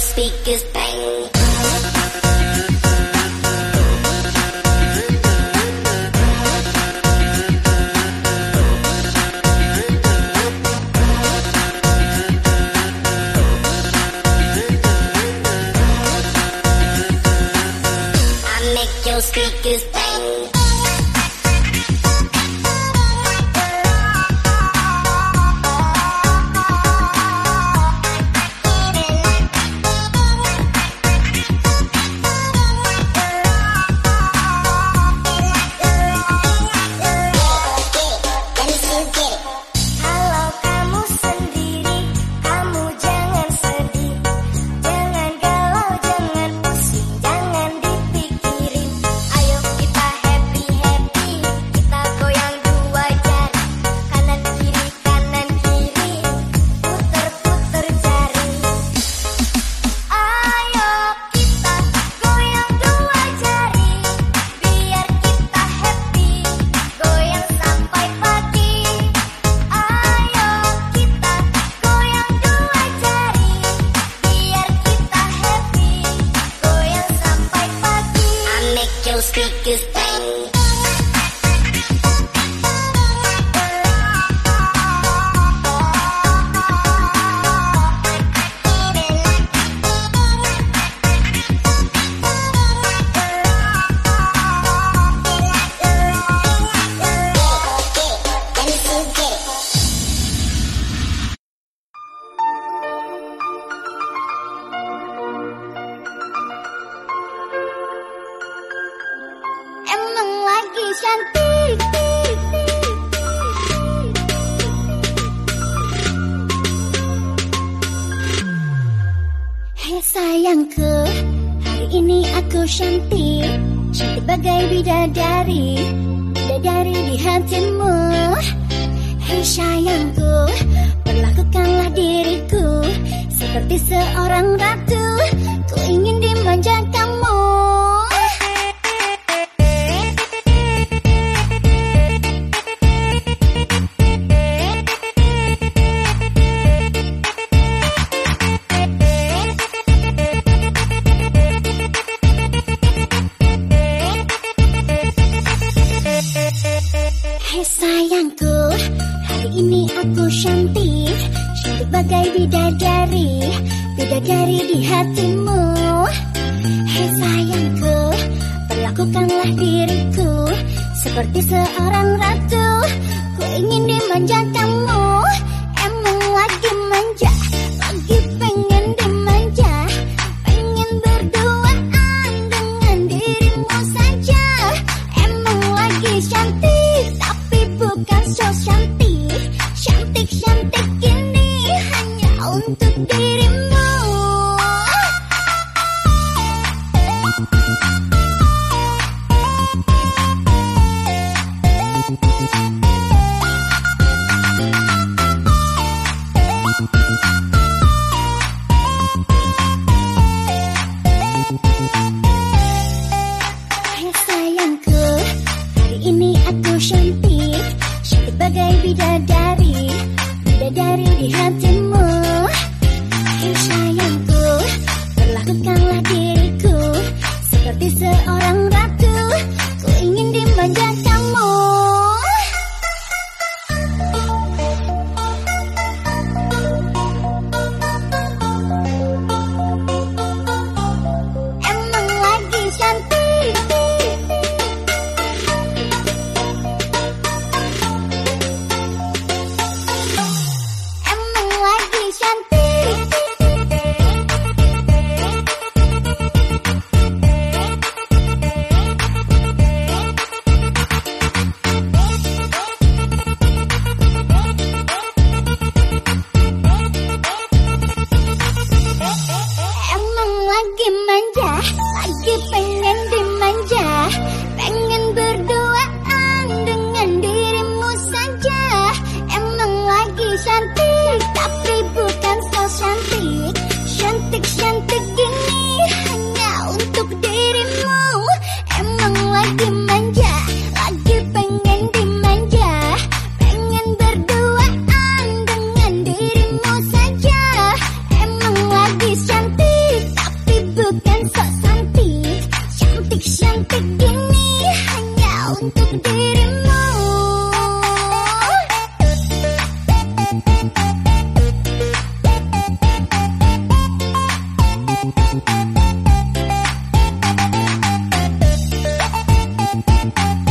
speakers bang. cantik Hei sayangku Hari ini aku cantik. Cantik bagai bidadari Bidadari di hatimu. Hei sayangku Perlakukanlah diriku. aku Hari ini aku cantik bagai bidadari Bidadari di hatimu. Hei sayangku Perlakukanlah diriku Seperti seorang ratu. Ku ingin dimanjakanmu Emang lagi manja 有你很甜。Yeah, Thank you.